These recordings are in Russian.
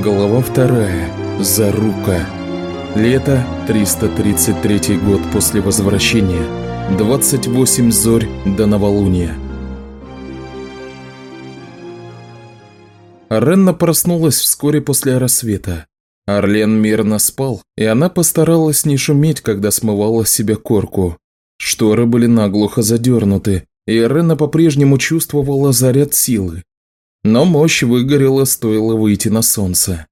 Глава вторая. Зарука. Лето, 333 год после возвращения. 28 зорь до новолуния. Ренна проснулась вскоре после рассвета. Орлен мирно спал, и она постаралась не шуметь, когда смывала с себя корку. Шторы были наглухо задернуты, и Ренна по-прежнему чувствовала заряд силы. Но мощь выгорела, стоило выйти на солнце.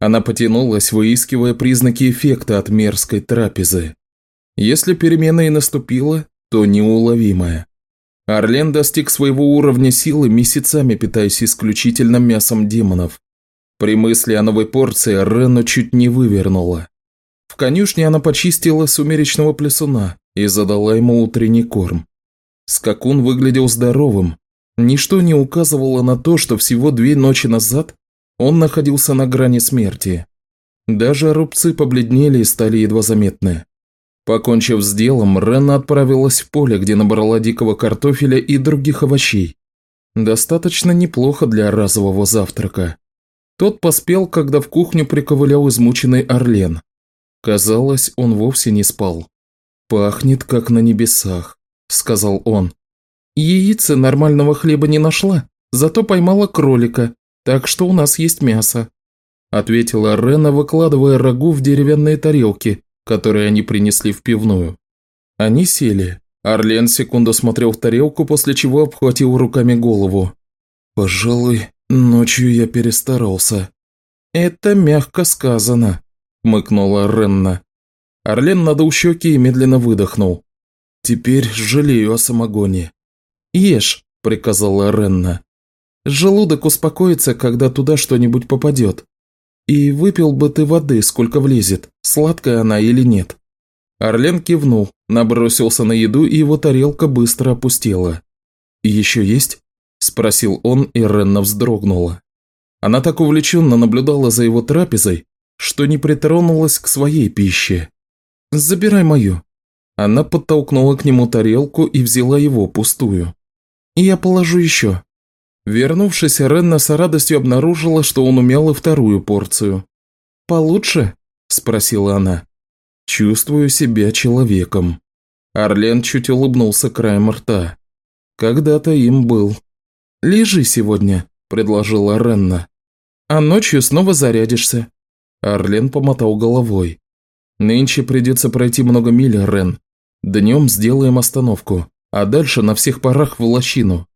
Она потянулась, выискивая признаки эффекта от мерзкой трапезы. Если перемена и наступила, то неуловимая. Орлен достиг своего уровня силы, месяцами питаясь исключительно мясом демонов. При мысли о новой порции Рену чуть не вывернула. В конюшне она почистила сумеречного плесуна и задала ему утренний корм. Скакун выглядел здоровым, Ничто не указывало на то, что всего две ночи назад он находился на грани смерти. Даже рубцы побледнели и стали едва заметны. Покончив с делом, Рена отправилась в поле, где набрала дикого картофеля и других овощей. Достаточно неплохо для разового завтрака. Тот поспел, когда в кухню приковылял измученный Орлен. Казалось, он вовсе не спал. «Пахнет, как на небесах», – сказал он. Яица нормального хлеба не нашла, зато поймала кролика, так что у нас есть мясо», – ответила Рена, выкладывая рагу в деревянные тарелки, которые они принесли в пивную. Они сели. Орлен секунду смотрел в тарелку, после чего обхватил руками голову. «Пожалуй, ночью я перестарался». «Это мягко сказано», – мыкнула Ренна. Орлен надул щеки и медленно выдохнул. «Теперь жалею о самогоне. «Ешь», – приказала Ренна. «Желудок успокоится, когда туда что-нибудь попадет. И выпил бы ты воды, сколько влезет, сладкая она или нет». Орлен кивнул, набросился на еду, и его тарелка быстро опустела. «Еще есть?» – спросил он, и Ренна вздрогнула. Она так увлеченно наблюдала за его трапезой, что не притронулась к своей пище. «Забирай мою». Она подтолкнула к нему тарелку и взяла его пустую. «Я положу еще». Вернувшись, Ренна с радостью обнаружила, что он умел и вторую порцию. «Получше?» – спросила она. «Чувствую себя человеком». Орлен чуть улыбнулся краем рта. «Когда-то им был». «Лежи сегодня», – предложила Ренна. «А ночью снова зарядишься». Орлен помотал головой. «Нынче придется пройти много миль, Рен. Днем сделаем остановку а дальше на всех парах в лощину.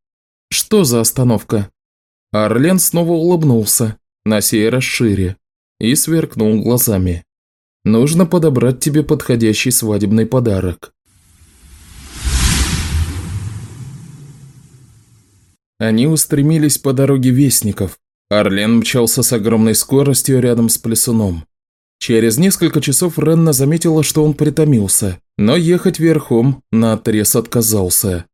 Что за остановка? Орлен снова улыбнулся, на сей раз шире, и сверкнул глазами. Нужно подобрать тебе подходящий свадебный подарок. Они устремились по дороге Вестников. Орлен мчался с огромной скоростью рядом с Плесуном. Через несколько часов Ренна заметила, что он притомился, но ехать верхом наотрез отказался.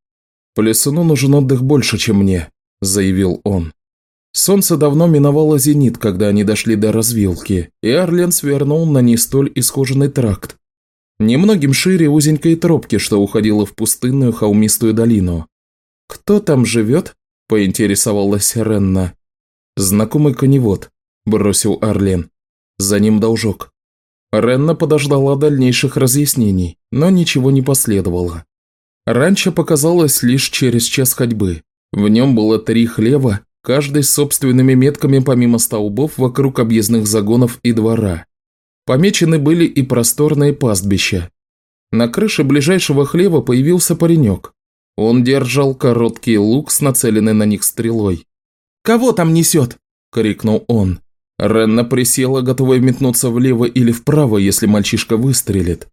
«Плесуну нужен отдых больше, чем мне», – заявил он. Солнце давно миновало зенит, когда они дошли до развилки, и Орлен свернул на не столь исхоженный тракт. Немногим шире узенькой тропки, что уходила в пустынную холмистую долину. «Кто там живет?» – поинтересовалась Ренна. «Знакомый коневод», – бросил Орлен. За ним должок. Ренна подождала дальнейших разъяснений, но ничего не последовало. Раньше показалось лишь через час ходьбы. В нем было три хлева, каждый с собственными метками помимо столбов вокруг объездных загонов и двора. Помечены были и просторные пастбища. На крыше ближайшего хлева появился паренек. Он держал короткий лук с нацеленной на них стрелой. «Кого там несет?» – крикнул он. Ренна присела, готовая метнуться влево или вправо, если мальчишка выстрелит.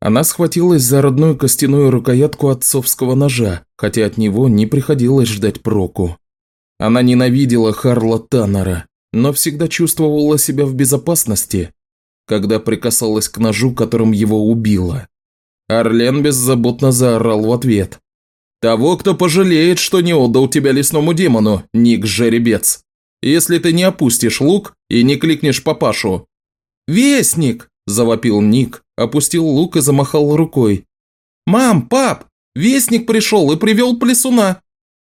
Она схватилась за родную костяную рукоятку отцовского ножа, хотя от него не приходилось ждать проку. Она ненавидела Харла Таннера, но всегда чувствовала себя в безопасности, когда прикасалась к ножу, которым его убила. Орлен беззаботно заорал в ответ. «Того, кто пожалеет, что не отдал тебя лесному демону, Ник Жеребец!» Если ты не опустишь лук и не кликнешь папашу». «Вестник!» – завопил Ник, опустил лук и замахал рукой. «Мам, пап, вестник пришел и привел плесуна!»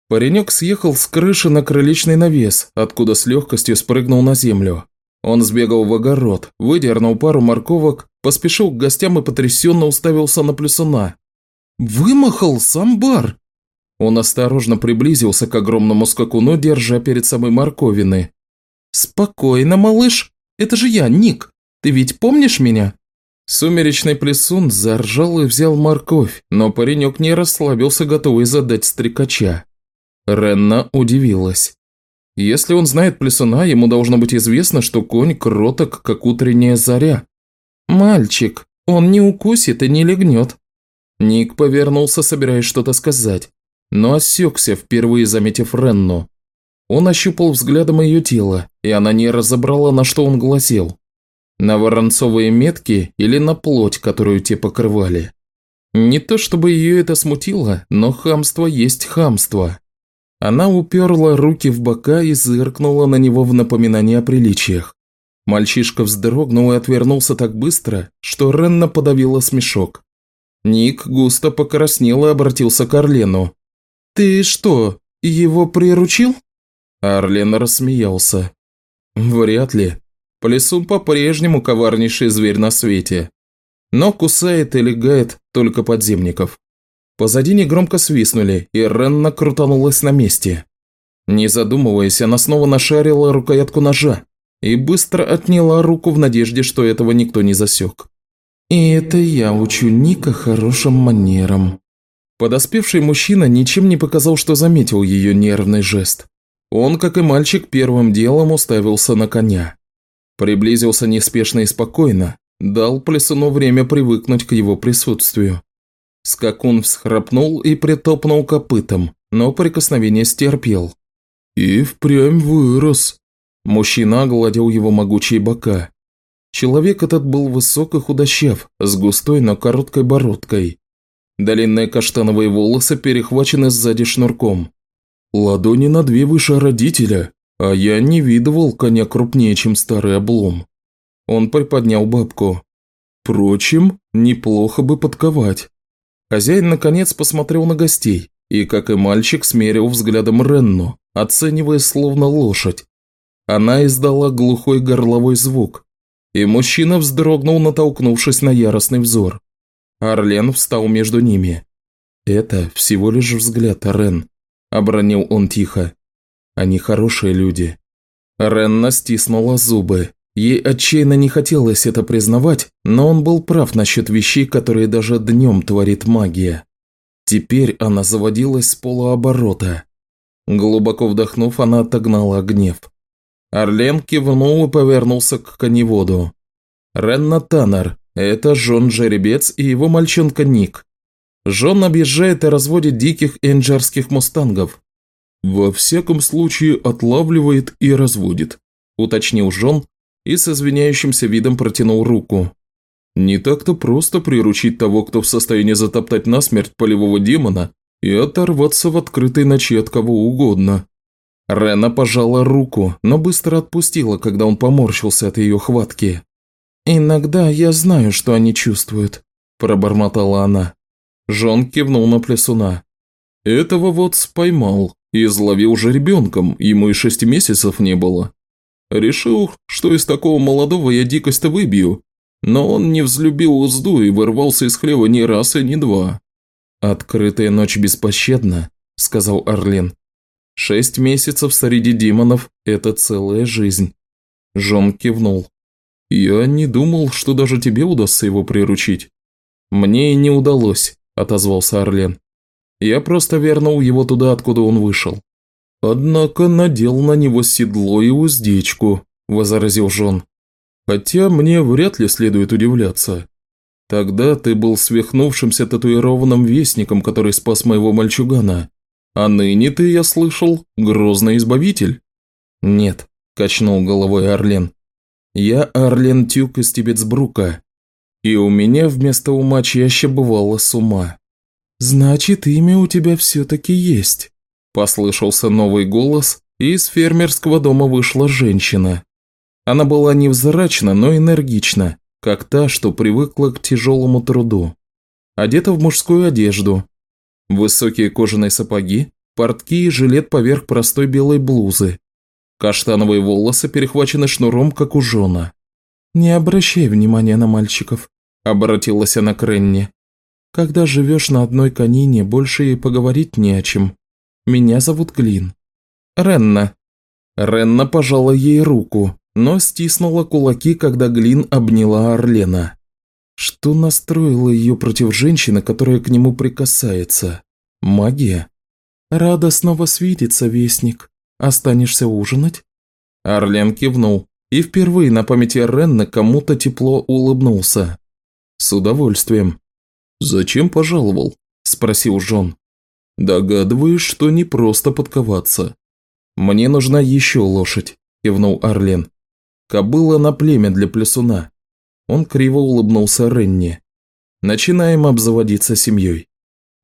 Паренек съехал с крыши на крылечный навес, откуда с легкостью спрыгнул на землю. Он сбегал в огород, выдернул пару морковок, поспешил к гостям и потрясенно уставился на плюсуна. «Вымахал самбар!» Он осторожно приблизился к огромному скакуну, держа перед собой морковины. «Спокойно, малыш. Это же я, Ник. Ты ведь помнишь меня?» Сумеречный плесун заржал и взял морковь, но паренек не расслабился, готовый задать стрекача. Ренна удивилась. Если он знает плесуна, ему должно быть известно, что конь кроток, как утренняя заря. «Мальчик, он не укусит и не легнет». Ник повернулся, собираясь что-то сказать, но осекся, впервые заметив Ренну. Он ощупал взглядом ее тело, и она не разобрала, на что он глазел. На воронцовые метки или на плоть, которую те покрывали. Не то чтобы ее это смутило, но хамство есть хамство. Она уперла руки в бока и зыркнула на него в напоминание о приличиях. Мальчишка вздрогнул и отвернулся так быстро, что Ренна подавила смешок. Ник густо покраснел и обратился к Орлену. «Ты что, его приручил?» Орлен рассмеялся. «Вряд ли. Плесун по-прежнему коварнейший зверь на свете. Но кусает и легает только подземников. Позади негромко свистнули, и Ренна крутанулась на месте. Не задумываясь, она снова нашарила рукоятку ножа и быстро отняла руку в надежде, что этого никто не засек. «И это я учу Ника хорошим манерам». Подоспевший мужчина ничем не показал, что заметил ее нервный жест. Он, как и мальчик, первым делом уставился на коня. Приблизился неспешно и спокойно, дал Плесуну время привыкнуть к его присутствию. Скакун всхрапнул и притопнул копытом, но прикосновение стерпел. «И впрямь вырос». Мужчина огладил его могучие бока. Человек этот был высок и худощав, с густой, но короткой бородкой. Длинные каштановые волосы перехвачены сзади шнурком. Ладони на две выше родителя, а я не видывал коня крупнее, чем старый облом. Он приподнял бабку. Впрочем, неплохо бы подковать. Хозяин наконец посмотрел на гостей и, как и мальчик, смерил взглядом Ренну, оценивая словно лошадь. Она издала глухой горловой звук, и мужчина вздрогнул, натолкнувшись на яростный взор. Орлен встал между ними. «Это всего лишь взгляд, Рен», – обронил он тихо. «Они хорошие люди». Ренна стиснула зубы. Ей отчаянно не хотелось это признавать, но он был прав насчет вещей, которые даже днем творит магия. Теперь она заводилась с полуоборота. Глубоко вдохнув, она отогнала гнев. Орлен кивнул и повернулся к коневоду. Ренна Таннер, это Жон Жеребец и его мальчонка Ник. Жон объезжает и разводит диких энджерских мустангов. Во всяком случае отлавливает и разводит, уточнил Жон, и с извиняющимся видом протянул руку. Не так-то просто приручить того, кто в состоянии затоптать насмерть полевого демона и оторваться в открытой ночи от кого угодно. Рена пожала руку, но быстро отпустила, когда он поморщился от ее хватки. «Иногда я знаю, что они чувствуют», – пробормотала она. Жон кивнул на плесуна. «Этого вот споймал и изловил же ребенком, ему и шести месяцев не было. Решил, что из такого молодого я дикость-то выбью, но он не взлюбил узду и вырвался из хлева ни раз и ни два. «Открытая ночь беспощадна», – сказал Орлен. «Шесть месяцев среди демонов – это целая жизнь». Жон кивнул. «Я не думал, что даже тебе удастся его приручить». «Мне и не удалось», – отозвался Орлен. «Я просто вернул его туда, откуда он вышел». «Однако надел на него седло и уздечку», – возразил Жон. «Хотя мне вряд ли следует удивляться. Тогда ты был свихнувшимся татуированным вестником, который спас моего мальчугана. А ныне ты, я слышал, грозный избавитель?» «Нет», – качнул головой Орлен. «Я Орлен Тюк из Тибетсбрука, и у меня вместо ума чаще бывало с ума». «Значит, имя у тебя все-таки есть», Послышался новый голос, и из фермерского дома вышла женщина. Она была невзрачна, но энергична, как та, что привыкла к тяжелому труду. Одета в мужскую одежду. Высокие кожаные сапоги, портки и жилет поверх простой белой блузы. Каштановые волосы перехвачены шнуром, как у Жона. «Не обращай внимания на мальчиков», – обратилась она к Ренни. «Когда живешь на одной конине, больше и поговорить не о чем. Меня зовут Глин». «Ренна». Ренна пожала ей руку, но стиснула кулаки, когда Глин обняла Орлена. Что настроило ее против женщины, которая к нему прикасается? Магия? «Рада снова свидеться, Вестник. Останешься ужинать?» Орлен кивнул и впервые на памяти Ренна кому-то тепло улыбнулся. «С удовольствием». «Зачем пожаловал?» – спросил Жон. «Догадываюсь, что не просто подковаться». «Мне нужна еще лошадь», – кивнул Орлен. «Кобыла на племя для плесуна. Он криво улыбнулся Ренни. «Начинаем обзаводиться семьей».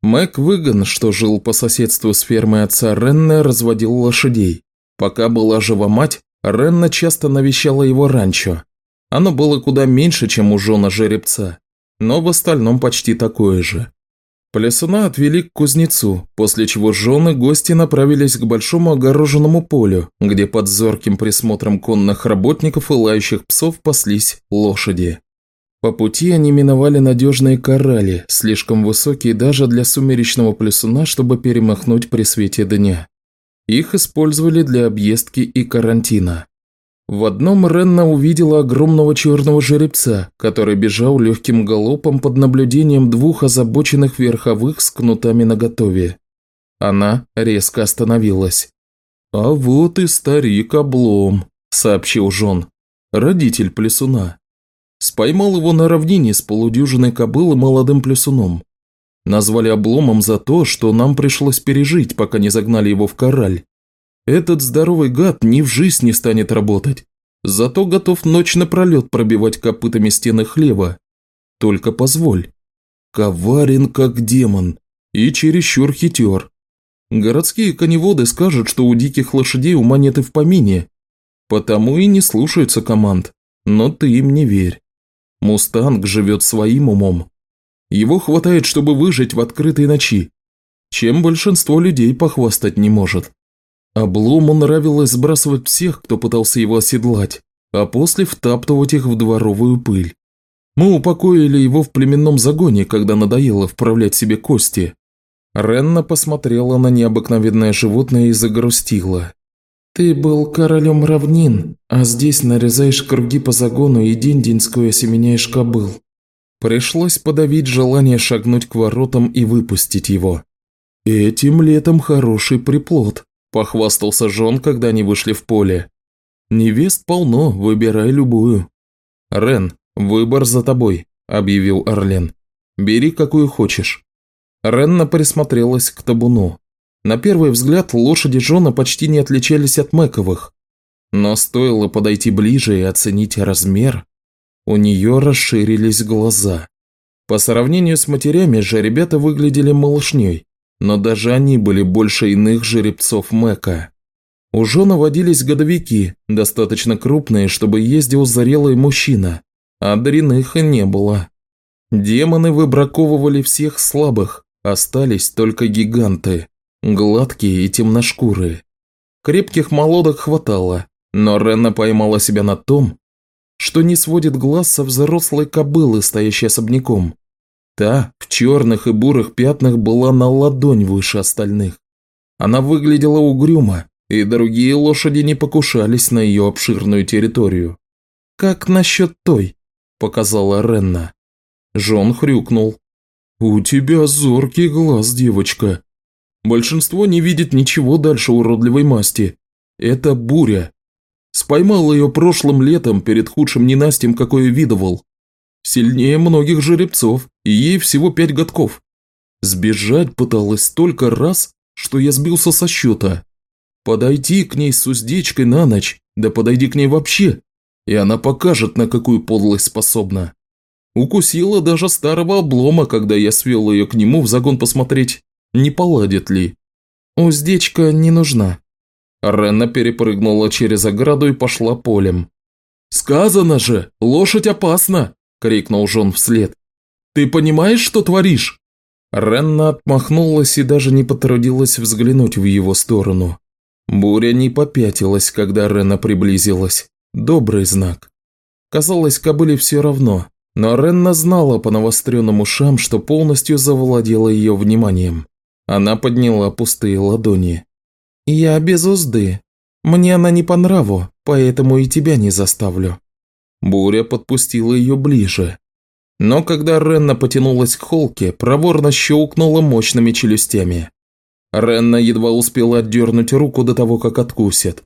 Мэг Выган, что жил по соседству с фермой отца Ренна, разводил лошадей. Пока была жива мать, Ренна часто навещала его ранчо. Оно было куда меньше, чем у жена жеребца, но в остальном почти такое же. Плесуна отвели к кузнецу, после чего жены гости направились к большому огороженному полю, где под зорким присмотром конных работников и лающих псов паслись лошади. По пути они миновали надежные корали, слишком высокие даже для сумеречного плесуна, чтобы перемахнуть при свете дня. Их использовали для объездки и карантина. В одном Ренна увидела огромного черного жеребца, который бежал легким галопом под наблюдением двух озабоченных верховых с кнутами наготове. Она резко остановилась. «А вот и старик Облом», – сообщил Жон, – родитель плесуна. Споймал его на равнине с полудюжиной кобылы молодым плесуном. Назвали обломом за то, что нам пришлось пережить, пока не загнали его в кораль. Этот здоровый гад ни в жизнь не станет работать. Зато готов ночь напролет пробивать копытами стены хлева. Только позволь. Коварен, как демон. И чересчур хитер. Городские коневоды скажут, что у диких лошадей ума нет в помине. Потому и не слушаются команд. Но ты им не верь. Мустанг живет своим умом. Его хватает, чтобы выжить в открытой ночи, чем большинство людей похвастать не может. Облому нравилось сбрасывать всех, кто пытался его оседлать, а после втаптывать их в дворовую пыль. Мы упокоили его в племенном загоне, когда надоело вправлять себе кости. Ренна посмотрела на необыкновенное животное и загрустила. «Ты был королем равнин, а здесь нарезаешь круги по загону и день-деньскую осеменяешь кобыл». Пришлось подавить желание шагнуть к воротам и выпустить его. «Этим летом хороший приплод», – похвастался Жон, когда они вышли в поле. «Невест полно, выбирай любую». «Рен, выбор за тобой», – объявил Орлен. «Бери, какую хочешь». Ренна присмотрелась к табуну. На первый взгляд лошади Жона почти не отличались от Мэковых. Но стоило подойти ближе и оценить размер, у нее расширились глаза. По сравнению с матерями же ребята выглядели малышней но даже они были больше иных жеребцов Мэка. У Жона водились годовики, достаточно крупные, чтобы ездил зарелый мужчина, а дряных не было. Демоны выбраковывали всех слабых, остались только гиганты, гладкие и темношкурые. Крепких молодок хватало, но Ренна поймала себя на том, что не сводит глаз со взрослой кобылы, стоящей особняком. Та в черных и бурых пятнах была на ладонь выше остальных. Она выглядела угрюмо, и другие лошади не покушались на ее обширную территорию. «Как насчет той?» – показала Ренна. Жон хрюкнул. «У тебя зоркий глаз, девочка. Большинство не видит ничего дальше уродливой масти. Это буря. Споймал ее прошлым летом перед худшим ненастьем, какое видывал. Сильнее многих жеребцов, и ей всего пять годков. Сбежать пыталась столько раз, что я сбился со счета. Подойди к ней с уздечкой на ночь, да подойди к ней вообще, и она покажет, на какую подлость способна. Укусила даже старого облома, когда я свел ее к нему в загон посмотреть, не поладит ли. Уздечка не нужна. Ренна перепрыгнула через ограду и пошла полем. «Сказано же, лошадь опасна!» – крикнул Жон вслед. «Ты понимаешь, что творишь?» Ренна отмахнулась и даже не потрудилась взглянуть в его сторону. Буря не попятилась, когда Рена приблизилась. Добрый знак. Казалось, кобыле все равно, но Ренна знала по навостренным ушам, что полностью завладела ее вниманием. Она подняла пустые ладони. «Я без узды. Мне она не по нраву, поэтому и тебя не заставлю». Буря подпустила ее ближе. Но когда Ренна потянулась к холке, проворно щелкнула мощными челюстями. Ренна едва успела отдернуть руку до того, как откусит.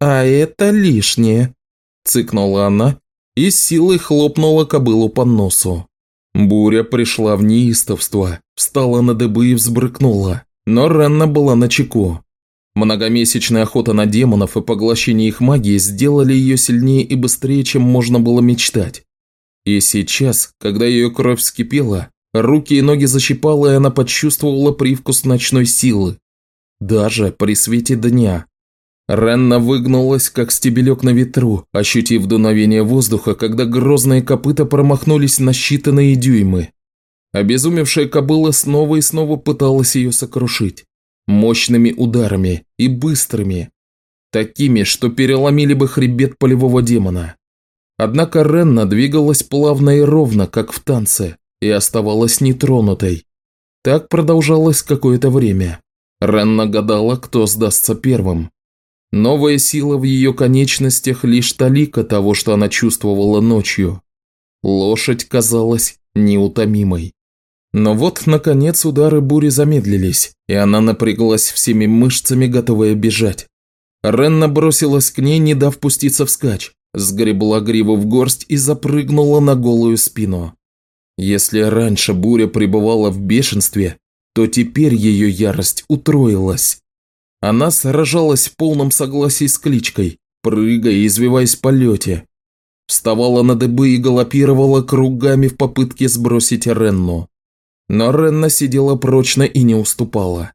«А это лишнее», – цыкнула она и силой хлопнула кобылу по носу. Буря пришла в неистовство, встала на дыбы и взбрыкнула, но Ренна была на чеку. Многомесячная охота на демонов и поглощение их магии сделали ее сильнее и быстрее, чем можно было мечтать. И сейчас, когда ее кровь вскипела, руки и ноги защипала, и она почувствовала привкус ночной силы. Даже при свете дня. Ренна выгнулась, как стебелек на ветру, ощутив дуновение воздуха, когда грозные копыта промахнулись на считанные дюймы. Обезумевшая кобыла снова и снова пыталась ее сокрушить. Мощными ударами и быстрыми. Такими, что переломили бы хребет полевого демона. Однако Ренна двигалась плавно и ровно, как в танце, и оставалась нетронутой. Так продолжалось какое-то время. Ренна гадала, кто сдастся первым. Новая сила в ее конечностях лишь талика того, что она чувствовала ночью. Лошадь казалась неутомимой. Но вот, наконец, удары бури замедлились, и она напряглась всеми мышцами, готовая бежать. Ренна бросилась к ней, не дав пуститься вскачь, сгребла гриву в горсть и запрыгнула на голую спину. Если раньше буря пребывала в бешенстве, то теперь ее ярость утроилась. Она сражалась в полном согласии с кличкой, прыгая и извиваясь в полете. Вставала на дыбы и галопировала кругами в попытке сбросить Ренну. Но Ренна сидела прочно и не уступала.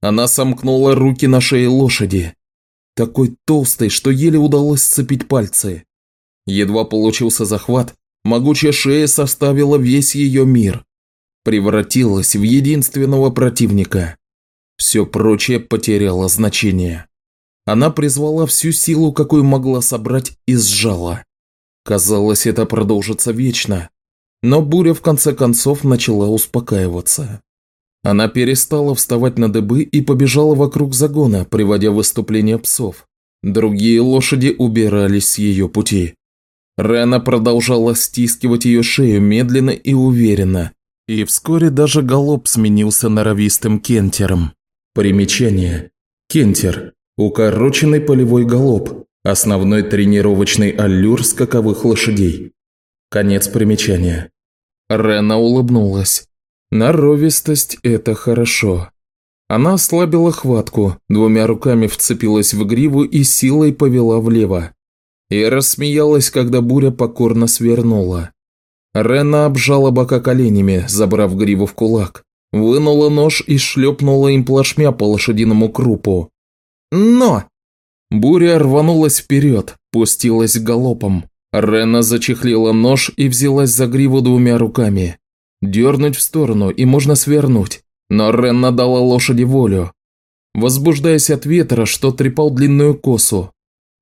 Она сомкнула руки на шее лошади. Такой толстой, что еле удалось сцепить пальцы. Едва получился захват, могучая шея составила весь ее мир. Превратилась в единственного противника. Все прочее потеряло значение. Она призвала всю силу, какую могла собрать, и сжала. Казалось, это продолжится вечно. Но буря в конце концов начала успокаиваться. Она перестала вставать на дыбы и побежала вокруг загона, приводя выступление псов. Другие лошади убирались с ее пути. Рена продолжала стискивать ее шею медленно и уверенно, и вскоре даже галоп сменился норовистым кентером. Примечание. Кентер. Укороченный полевой галоп. Основной тренировочный аллюр скаковых лошадей. Конец примечания. Рена улыбнулась. Наровистость – это хорошо. Она ослабила хватку, двумя руками вцепилась в гриву и силой повела влево. И рассмеялась, когда буря покорно свернула. Рена обжала бока коленями, забрав гриву в кулак. Вынула нож и шлепнула им плашмя по лошадиному крупу. «Но!» Буря рванулась вперед, пустилась галопом. Рена зачехлила нож и взялась за гриву двумя руками. Дернуть в сторону, и можно свернуть. Но Ренна дала лошади волю. Возбуждаясь от ветра, что трепал длинную косу,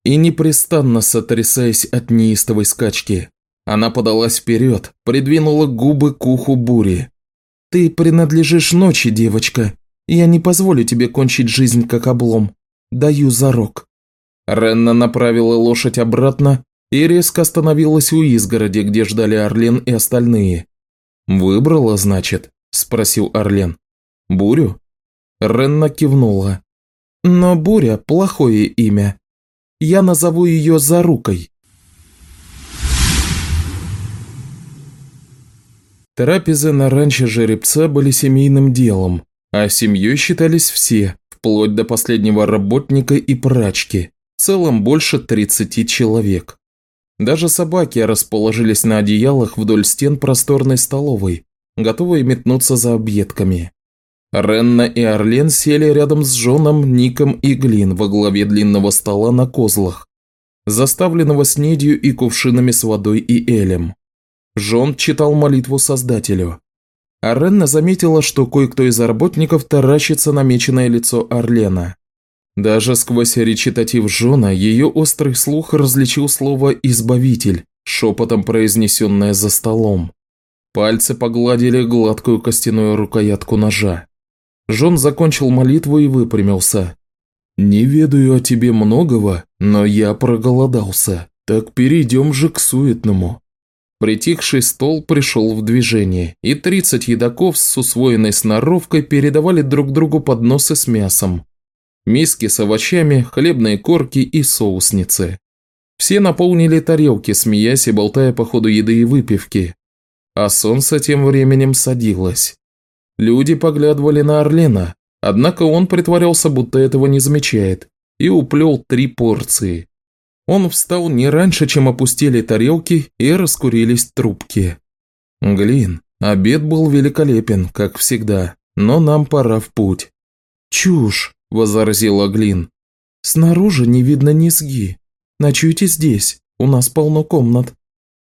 и непрестанно сотрясаясь от неистовой скачки, она подалась вперед, придвинула губы к уху бури. «Ты принадлежишь ночи, девочка. Я не позволю тебе кончить жизнь как облом. Даю зарок». Ренна направила лошадь обратно и резко остановилась у изгороди, где ждали Орлен и остальные. «Выбрала, значит?» – спросил Орлен. «Бурю?» Ренна кивнула. «Но Буря – плохое имя. Я назову ее Зарукой». Трапезы на ранчо жеребца были семейным делом, а семьей считались все, вплоть до последнего работника и прачки, в целом больше 30 человек. Даже собаки расположились на одеялах вдоль стен просторной столовой, готовые метнуться за объедками. Ренна и Орлен сели рядом с Джоном, Ником и Глин во главе длинного стола на козлах, заставленного снедью и кувшинами с водой и элем. Жон читал молитву Создателю. А Ренна заметила, что кое-кто из работников таращится на меченое лицо Орлена. Даже сквозь речитатив Жона ее острый слух различил слово «избавитель», шепотом произнесенное за столом. Пальцы погладили гладкую костяную рукоятку ножа. Жон закончил молитву и выпрямился. «Не ведаю о тебе многого, но я проголодался. Так перейдем же к суетному». Притихший стол пришел в движение, и 30 едоков с усвоенной сноровкой передавали друг другу подносы с мясом. Миски с овощами, хлебные корки и соусницы. Все наполнили тарелки, смеясь и болтая по ходу еды и выпивки. А солнце тем временем садилось. Люди поглядывали на Орлена, однако он притворялся, будто этого не замечает, и уплел три порции. Он встал не раньше, чем опустили тарелки и раскурились трубки. Глин, обед был великолепен, как всегда, но нам пора в путь. «Чушь!» – возразила Глин. «Снаружи не видно низги. Ночуйте здесь, у нас полно комнат».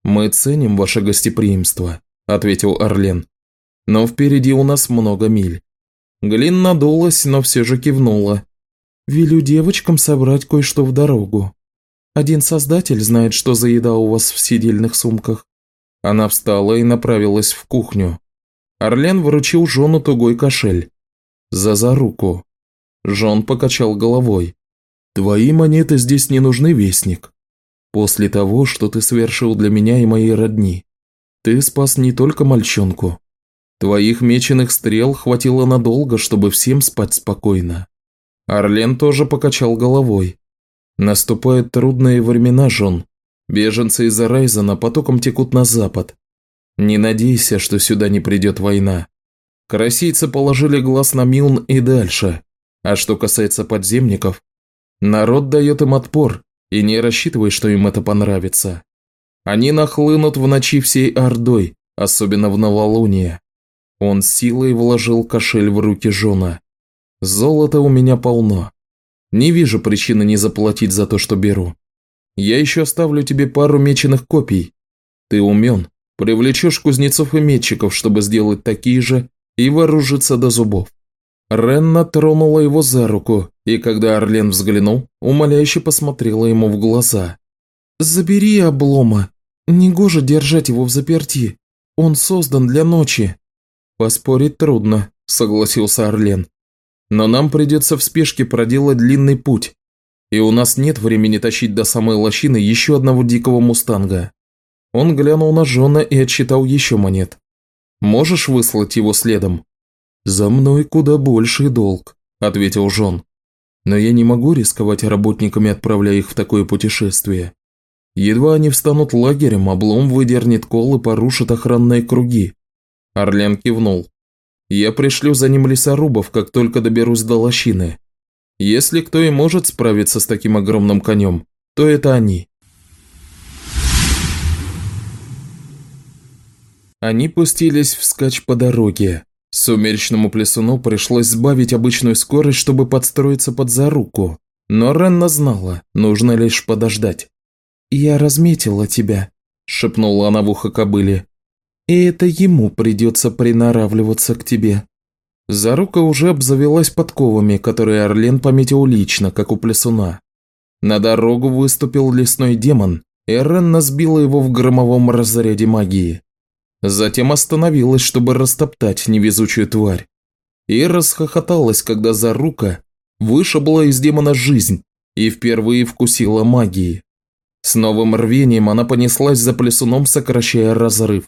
«Мы ценим ваше гостеприимство», – ответил Орлен. «Но впереди у нас много миль». Глин надулась, но все же кивнула. «Велю девочкам собрать кое-что в дорогу. Один создатель знает, что за еда у вас в сидельных сумках». Она встала и направилась в кухню. Орлен вручил Жону тугой кошель. За за руку. Жон покачал головой. «Твои монеты здесь не нужны, Вестник. После того, что ты совершил для меня и моей родни, ты спас не только мальчонку. Твоих меченых стрел хватило надолго, чтобы всем спать спокойно». Орлен тоже покачал головой. Наступают трудные времена, Жон. Беженцы из Райзена потоком текут на запад. Не надейся, что сюда не придет война. Карасийцы положили глаз на Милн и дальше. А что касается подземников, народ дает им отпор, и не рассчитывай, что им это понравится. Они нахлынут в ночи всей Ордой, особенно в новолуние. Он силой вложил кошель в руки Жона. Золота у меня полно. Не вижу причины не заплатить за то, что беру. Я еще оставлю тебе пару меченых копий. Ты умен, привлечешь кузнецов и метчиков, чтобы сделать такие же и вооружиться до зубов. Ренна тронула его за руку, и когда Орлен взглянул, умоляюще посмотрела ему в глаза. «Забери облома. Негоже держать его в заперти. Он создан для ночи». «Поспорить трудно», – согласился Орлен. Но нам придется в спешке проделать длинный путь, и у нас нет времени тащить до самой лощины еще одного дикого мустанга. Он глянул на Жона и отсчитал еще монет. Можешь выслать его следом? За мной куда больший долг, ответил Жон. Но я не могу рисковать работниками, отправляя их в такое путешествие. Едва они встанут лагерем, облом выдернет кол и порушит охранные круги. Орлен кивнул. Я пришлю за ним лесорубов, как только доберусь до лощины. Если кто и может справиться с таким огромным конем, то это они. Они пустились вскачь по дороге. Сумеречному плесуну пришлось сбавить обычную скорость, чтобы подстроиться под заруку. Но Ренна знала, нужно лишь подождать. «Я разметила тебя», – шепнула она в ухо кобыле. И это ему придется приноравливаться к тебе. Зарука уже обзавелась подковами, которые Орлен пометил лично, как у плесуна. На дорогу выступил лесной демон, и Ренна сбила его в громовом разряде магии. Затем остановилась, чтобы растоптать невезучую тварь. И расхохоталась, когда Зарука вышибла из демона жизнь и впервые вкусила магии. С новым рвением она понеслась за плесуном, сокращая разрыв.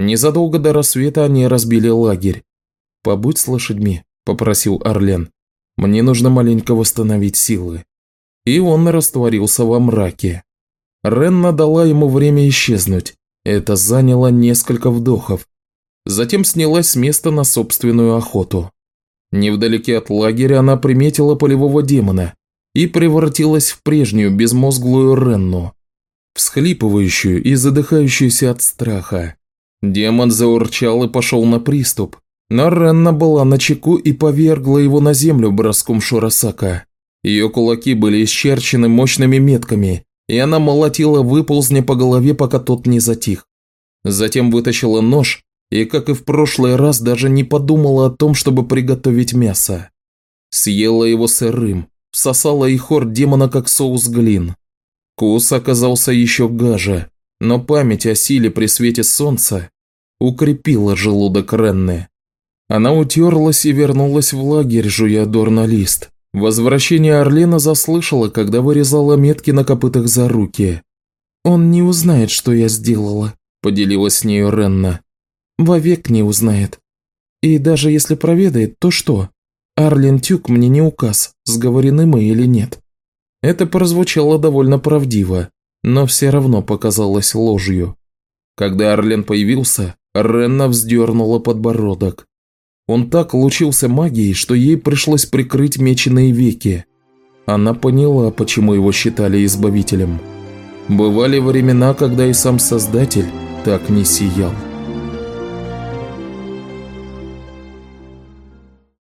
Незадолго до рассвета они разбили лагерь. «Побудь с лошадьми», – попросил Орлен. «Мне нужно маленько восстановить силы». И он растворился во мраке. Ренна дала ему время исчезнуть. Это заняло несколько вдохов. Затем снялась с места на собственную охоту. Невдалеке от лагеря она приметила полевого демона и превратилась в прежнюю безмозглую Ренну, всхлипывающую и задыхающуюся от страха. Демон заурчал и пошел на приступ, но Ренна была на чеку и повергла его на землю броском Шурасака. Ее кулаки были исчерчены мощными метками, и она молотила выползня по голове, пока тот не затих. Затем вытащила нож и, как и в прошлый раз, даже не подумала о том, чтобы приготовить мясо. Съела его сырым, всосала и хор демона как соус глин. Вкус оказался еще гаже, но память о силе при свете солнца укрепила желудок Ренны. Она утерлась и вернулась в лагерь, жуя дорнолист. Возвращение Орлена заслышала, когда вырезала метки на копытах за руки. «Он не узнает, что я сделала», – поделилась с нею Ренна. «Вовек не узнает. И даже если проведает, то что? Арлен Тюк мне не указ, сговорены мы или нет». Это прозвучало довольно правдиво, но все равно показалось ложью. Когда Арлен появился, Ренна вздернула подбородок. Он так лучился магией, что ей пришлось прикрыть меченые веки. Она поняла, почему его считали избавителем. Бывали времена, когда и сам Создатель так не сиял.